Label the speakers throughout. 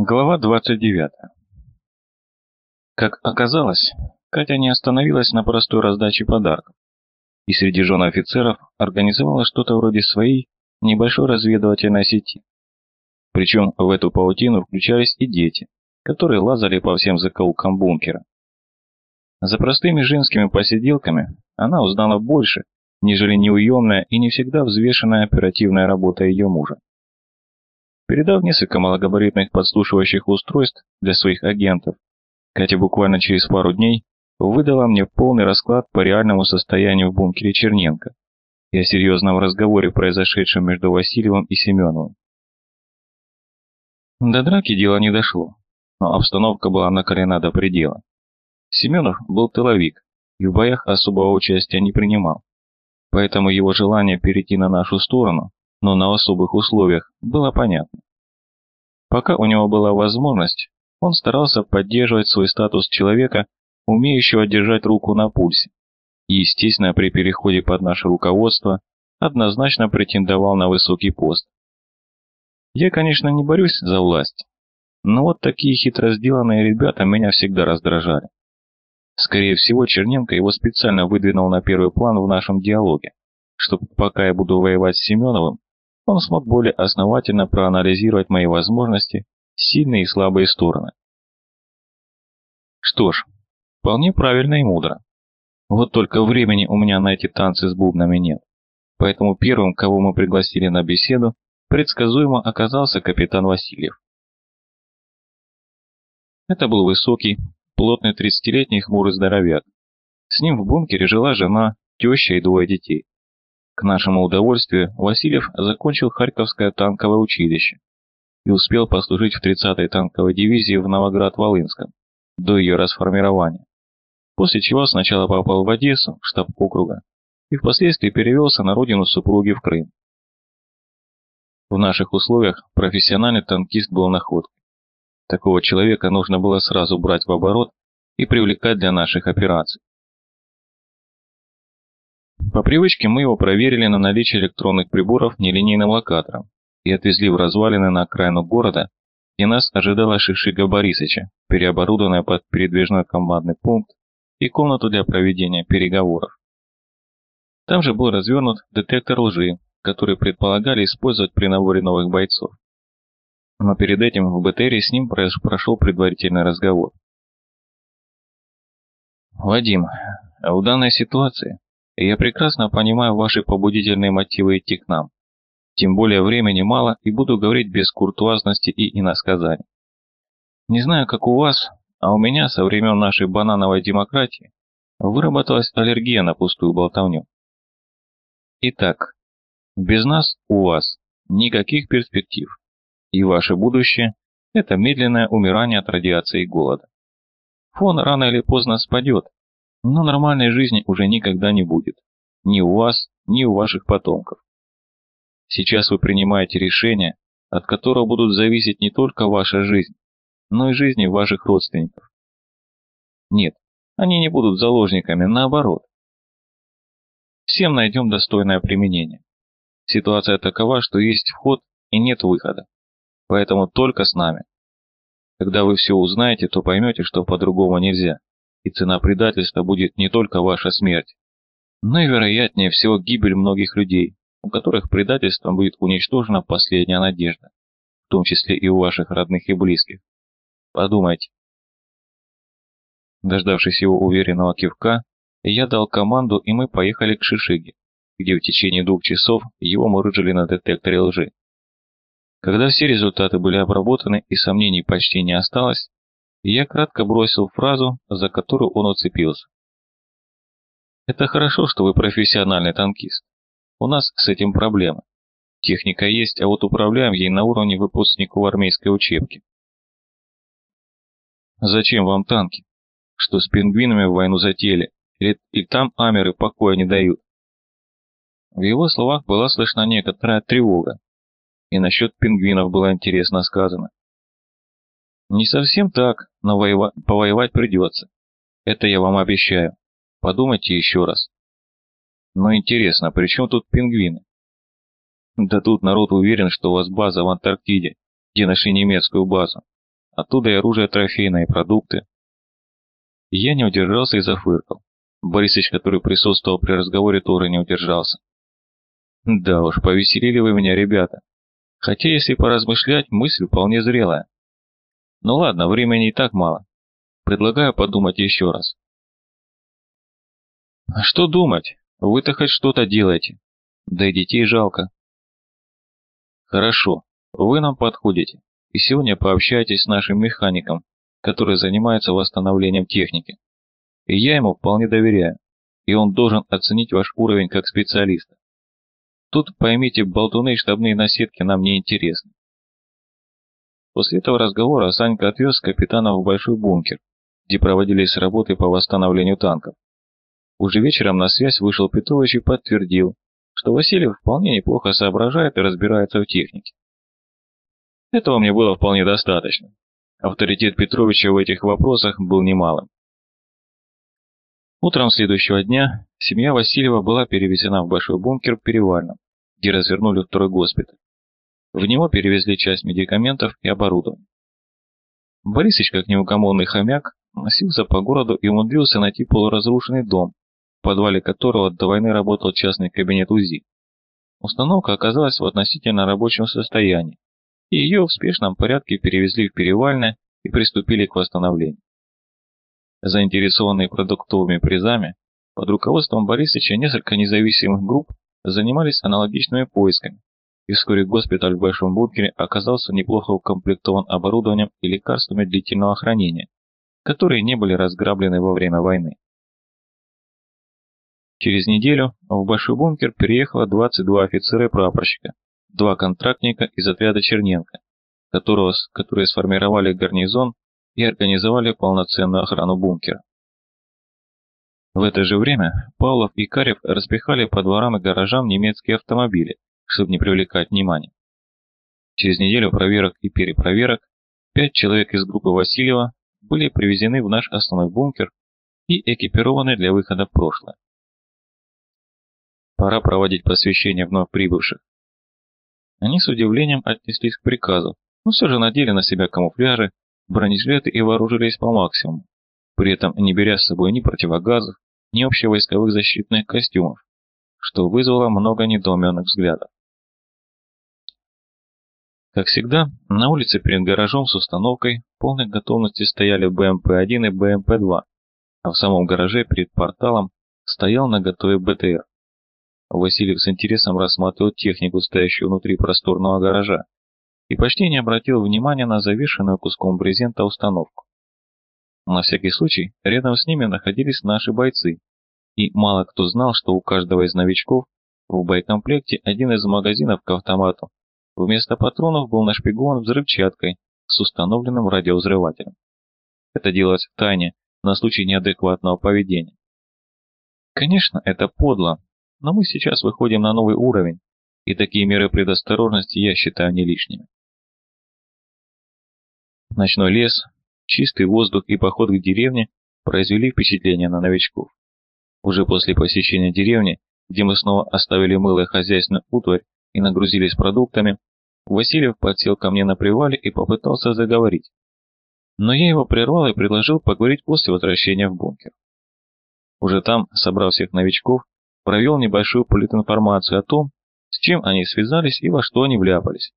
Speaker 1: Глава 29. Как оказалось, Катя не остановилась на простой раздаче подарков, и среди жен офицеров организовала что-то вроде своей небольшой разведывательной сети. Причем в эту паутину включались и дети, которые лазали по всем закоулкам бункера. За простыми женскими посиделками она узнала больше, нежели неуемная и не всегда взвешенная оперативная работа ее мужа. Передав несколько малогабаритных подслушивающих устройств для своих агентов, Катя буквально через пару дней выдала мне полный расклад по реальному состоянию в бункере Черненко и о серьезном разговоре, произошедшем между Васильевым и Семеновым. До драки дело не дошло, но обстановка была накалена до предела. Семенов был тыловик и в боях особого участия не принимал, поэтому его желание перейти на нашу сторону но на особых условиях, было понятно. Пока у него была возможность, он старался поддерживать свой статус человека, умеющего держать руку на пульсе, и, естественно, при переходе под наше руководство однозначно претендовал на высокий пост. Я, конечно, не борюсь за власть, но вот такие хитро сделанные ребята меня всегда раздражали. Скорее всего, Черненко его специально выдвинул на первый план в нашем диалоге, чтобы пока я буду воевать с Семеновым, он смог более основательно проанализировать мои возможности, сильные и слабые стороны. Что ж, вполне правильно и мудро. Вот только времени у меня на эти танцы с бубнами нет. Поэтому первым, кого мы пригласили на беседу, предсказуемо оказался капитан Васильев. Это был высокий, плотный 30-летний хмурый здоровяк. С ним в бункере жила жена, теща и двое детей. К нашему удовольствию Васильев закончил Харьковское танковое училище и успел послужить в 30-й танковой дивизии в Новоград-Волынском до ее расформирования, после чего сначала попал в Одессу, штаб округа, и впоследствии перевелся на родину супруги в Крым. В наших условиях профессиональный танкист был находкой. Такого человека нужно было сразу брать в оборот и привлекать для наших операций. По привычке мы его проверили на наличие электронных приборов нелинейным локатором и отвезли в развалины на окраину города, где нас ожидала Шишига Борисовича, переоборудованная под передвижной командный пункт и комнату для проведения переговоров. Там же был развернут детектор лжи, который предполагали использовать при наборе новых бойцов. Но перед этим в БТРе с ним прошел предварительный разговор. «Вадим, а в данной ситуации я прекрасно понимаю ваши побудительные мотивы идти к нам. Тем более времени мало и буду говорить без куртуазности и иносказаний. Не знаю, как у вас, а у меня со времен нашей банановой демократии выработалась аллергия на пустую болтовню. Итак, без нас у вас никаких перспектив, и ваше будущее – это медленное умирание от радиации и голода. Фон рано или поздно спадет, но нормальной жизни уже никогда не будет. Ни у вас, ни у ваших потомков. Сейчас вы принимаете решение, от которого будут зависеть не только ваша жизнь, но и жизни ваших родственников. Нет, они не будут заложниками, наоборот. Всем найдем достойное применение. Ситуация такова, что есть вход и нет выхода. Поэтому только с нами. Когда вы все узнаете, то поймете, что по-другому нельзя и цена предательства будет не только ваша смерть, но и, вероятнее всего, гибель многих людей, у которых предательством будет уничтожена последняя надежда, в том числе и у ваших родных и близких. Подумайте. Дождавшись его уверенного кивка, я дал команду, и мы поехали к Шишиге, где в течение двух часов его мурыжили на детекторе лжи. Когда все результаты были обработаны и сомнений почти не осталось, я кратко бросил фразу, за которую он уцепился. Это хорошо, что вы профессиональный танкист. У нас с этим проблема. Техника есть, а вот управляем ей на уровне выпускников армейской учебки. Зачем вам танки? Что с пингвинами в войну затеяли? Или и там амеры покоя не дают? В его словах была слышна некоторая тревога. И насчет пингвинов было интересно сказано. Не совсем так, но воева повоевать придется. Это я вам обещаю. Подумайте еще раз. Но интересно, при чем тут пингвины? Да тут народ уверен, что у вас база в Антарктиде, где нашли немецкую базу. Оттуда и оружие трофейное, и продукты. Я не удержался и зафыркал. Борисыч, который присутствовал при разговоре, тоже не удержался. Да уж, повеселили вы меня, ребята. Хотя, если поразмышлять, мысль вполне зрелая. Ну ладно, времени и так мало. Предлагаю подумать еще раз. Что думать? Вы-то хоть что-то делаете. Да и детей жалко. Хорошо, вы нам подходите. И сегодня пообщайтесь с нашим механиком, который занимается восстановлением техники. И я ему вполне доверяю, и он должен оценить ваш уровень как специалиста. Тут, поймите, болтуны и штабные наседки нам не интересны. После этого разговора Санька отвез капитана в большой бункер, где проводились работы по восстановлению танков. Уже вечером на связь вышел Петрович и подтвердил, что Васильев вполне неплохо соображает и разбирается в технике. Этого мне было вполне достаточно. Авторитет Петровича в этих вопросах был немалым. Утром следующего дня семья Васильева была перевезена в большой бункер в Перевальном, где развернули второй госпиталь. В него перевезли часть медикаментов и оборудования. Борисыч, как неугомонный хомяк, носился по городу и умудрился найти полуразрушенный дом, в подвале которого до войны работал частный кабинет УЗИ. Установка оказалась в относительно рабочем состоянии, и ее в спешном порядке перевезли в Перевальное и приступили к восстановлению. Заинтересованные продуктовыми призами, под руководством Борисовича несколько независимых групп занимались аналогичными поисками, и вскоре госпиталь в Большом бункере оказался неплохо укомплектован оборудованием и лекарствами длительного хранения, которые не были разграблены во время войны. Через неделю в Большой бункер переехало 22 офицера и прапорщика, два контрактника из отряда Черненко, которого, которые сформировали гарнизон и организовали полноценную охрану бункера. В это же время Павлов и Карев распихали по дворам и гаражам немецкие автомобили, чтобы не привлекать внимания. Через неделю проверок и перепроверок пять человек из группы Васильева были привезены в наш основной бункер и экипированы для выхода в прошлое. Пора проводить посвящение вновь прибывших. Они с удивлением отнеслись к приказу, но все же надели на себя камуфляжи бронежилеты и вооружились по максимуму, при этом не беря с собой ни противогазов, ни общевойсковых защитных костюмов, что вызвало много недоуменных взглядов. Как всегда, на улице перед гаражом с установкой полной готовности стояли БМП-1 и БМП-2, а в самом гараже перед порталом стоял наготове БТР. Васильев с интересом рассматривал технику, стоящую внутри просторного гаража, и почти не обратил внимания на завешенную куском брезента установку. На всякий случай, рядом с ними находились наши бойцы, и мало кто знал, что у каждого из новичков в боекомплекте один из магазинов к автомату вместо патронов был нашпигован взрывчаткой с установленным радиовзрывателем. Это делалось в тайне, на случай неадекватного поведения. Конечно, это подло, но мы сейчас выходим на новый уровень, и такие меры предосторожности я считаю не лишними. Ночной лес, чистый воздух и поход к деревне произвели впечатление на новичков. Уже после посещения деревни, где мы снова оставили мыло хозяйственную утварь и нагрузились продуктами, Васильев подсел ко мне на привале и попытался заговорить. Но я его прервал и предложил поговорить после возвращения в бункер. Уже там, собрав всех новичков, провел небольшую политинформацию о том, с чем они связались и во что они вляпались.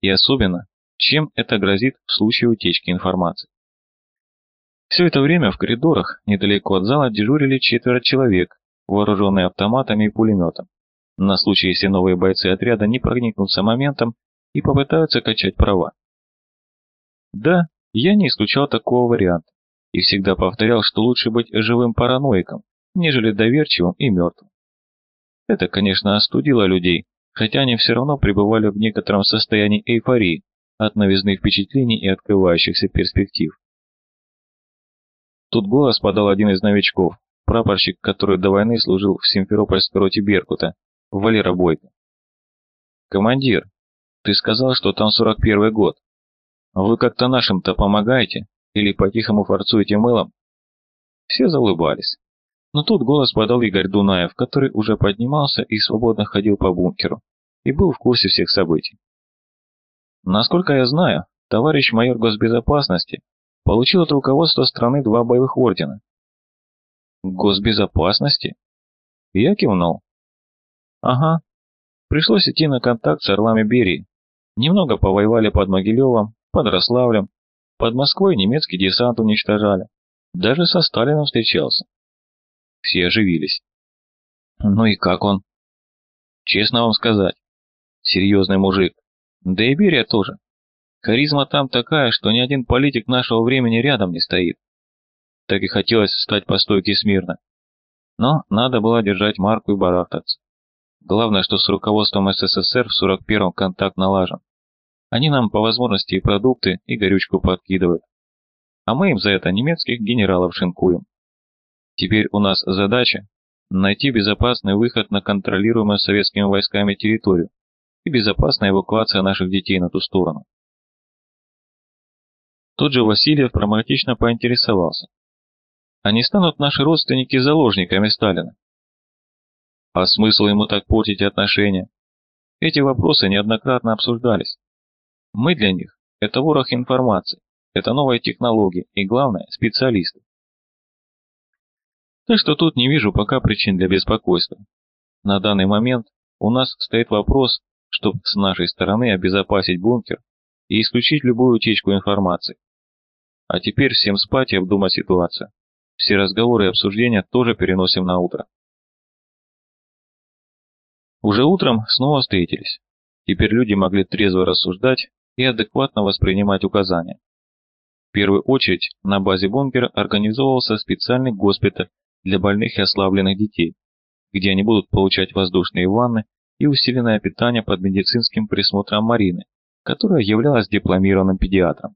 Speaker 1: И особенно, чем это грозит в случае утечки информации. Все это время в коридорах, недалеко от зала, дежурили четверо человек, вооруженные автоматами и пулеметом, на случай, если новые бойцы отряда не проникнутся моментом и попытаются качать права. Да, я не исключал такого варианта и всегда повторял, что лучше быть живым параноиком, нежели доверчивым и мертвым. Это, конечно, остудило людей, хотя они все равно пребывали в некотором состоянии эйфории, от новизны впечатлений и открывающихся перспектив. Тут голос подал один из новичков, прапорщик, который до войны служил в Симферопольской роте Беркута, Валера Бойко. «Командир, ты сказал, что там 41 год. Вы как-то нашим-то помогаете или по-тихому форцуете мылом?» Все заулыбались. Но тут голос подал Игорь Дунаев, который уже поднимался и свободно ходил по бункеру, и был в курсе всех событий. Насколько я знаю, товарищ майор госбезопасности получил от руководства страны два боевых ордена. Госбезопасности? Я кивнул. Ага. Пришлось идти на контакт с орлами Берии. Немного повоевали под Могилевом, под Рославлем, под Москвой немецкий десант уничтожали. Даже со Сталином встречался. Все оживились. Ну и как он? Честно вам сказать, серьезный мужик. Да и Берия тоже. Харизма там такая, что ни один политик нашего времени рядом не стоит. Так и хотелось встать по стойке смирно. Но надо было держать марку и барахтаться. Главное, что с руководством СССР в 41-м контакт налажен. Они нам по возможности и продукты, и горючку подкидывают. А мы им за это немецких генералов шинкуем. Теперь у нас задача найти безопасный выход на контролируемую советскими войсками территорию и безопасная эвакуация наших детей на ту сторону. Тот же Васильев прагматично поинтересовался. А не станут наши родственники заложниками Сталина? А смысл ему так портить отношения? Эти вопросы неоднократно обсуждались. Мы для них – это ворох информации, это новые технологии и, главное, специалисты. Так что тут не вижу пока причин для беспокойства. На данный момент у нас стоит вопрос, чтобы с нашей стороны обезопасить бункер и исключить любую утечку информации. А теперь всем спать и обдумать ситуацию. Все разговоры и обсуждения тоже переносим на утро. Уже утром снова встретились. Теперь люди могли трезво рассуждать и адекватно воспринимать указания. В первую очередь на базе бункера организовывался специальный госпиталь для больных и ослабленных детей, где они будут получать воздушные ванны и усиленное питание под медицинским присмотром Марины, которая являлась дипломированным педиатром.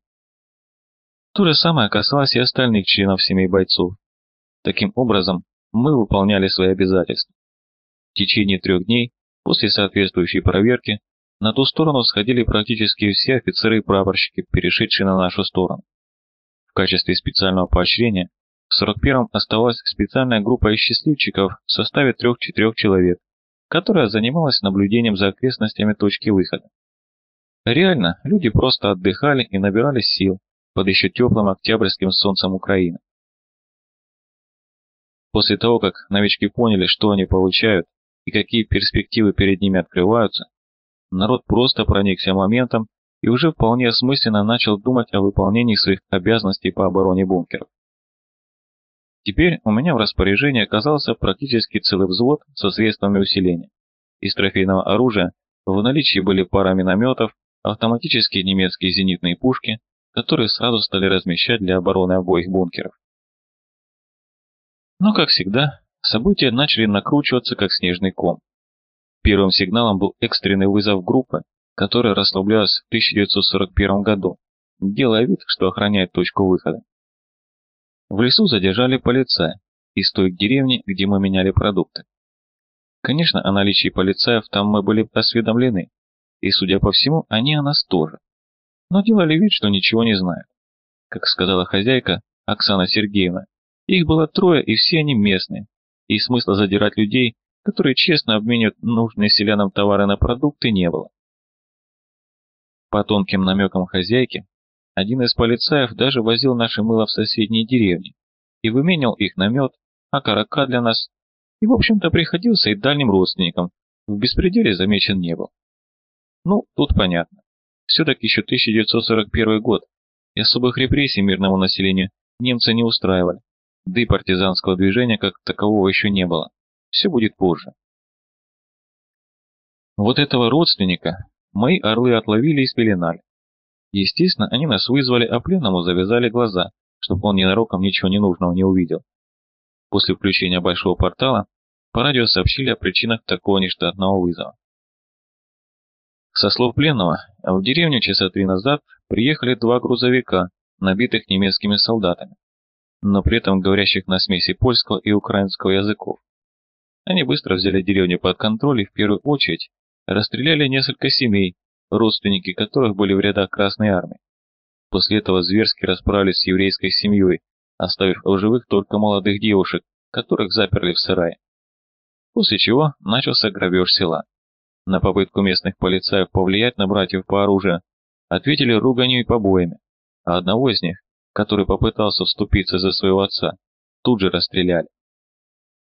Speaker 1: То же самое касалось и остальных членов семей бойцов. Таким образом, мы выполняли свои обязательства. В течение трех дней, после соответствующей проверки, на ту сторону сходили практически все офицеры и прапорщики, перешедшие на нашу сторону. В качестве специального поощрения в 41-м оставалась специальная группа из счастливчиков в составе трех-четырех человек, которая занималась наблюдением за окрестностями точки выхода. Реально, люди просто отдыхали и набирались сил, под еще теплым октябрьским солнцем Украины. После того, как новички поняли, что они получают и какие перспективы перед ними открываются, народ просто проникся моментом и уже вполне осмысленно начал думать о выполнении своих обязанностей по обороне бункеров. Теперь у меня в распоряжении оказался практически целый взвод со средствами усиления. Из трофейного оружия в наличии были пара минометов, автоматические немецкие зенитные пушки, которые сразу стали размещать для обороны обоих бункеров. Но, как всегда, события начали накручиваться как снежный ком. Первым сигналом был экстренный вызов группы, которая расслаблялась в 1941 году, делая вид, что охраняет точку выхода. В лесу задержали полицая из той деревни, где мы меняли продукты. Конечно, о наличии полицаев там мы были осведомлены, и, судя по всему, они о нас тоже но делали вид, что ничего не знают. Как сказала хозяйка Оксана Сергеевна, их было трое, и все они местные, и смысла задирать людей, которые честно обменивают нужные селянам товары на продукты, не было. По тонким намекам хозяйки, один из полицаев даже возил наше мыло в соседние деревни и выменял их на мед, а карака для нас, и, в общем-то, приходился и дальним родственникам, в беспределе замечен не был. Ну, тут понятно. Все-таки еще 1941 год, и особых репрессий мирному населению немцы не устраивали, да и партизанского движения как такового еще не было. Все будет позже. Вот этого родственника мои орлы отловили и спеленали. Естественно, они нас вызвали, а пленному завязали глаза, чтобы он ненароком ничего ненужного не увидел. После включения большого портала по радио сообщили о причинах такого нештатного вызова. Со слов пленного, в деревню часа три назад приехали два грузовика, набитых немецкими солдатами, но при этом говорящих на смеси польского и украинского языков. Они быстро взяли деревню под контроль и в первую очередь расстреляли несколько семей, родственники которых были в рядах Красной Армии. После этого зверски расправились с еврейской семьей, оставив в живых только молодых девушек, которых заперли в сарае. После чего начался грабеж села. На попытку местных полицаев повлиять на братьев по оружию, ответили руганью и побоями, а одного из них, который попытался вступиться за своего отца, тут же расстреляли.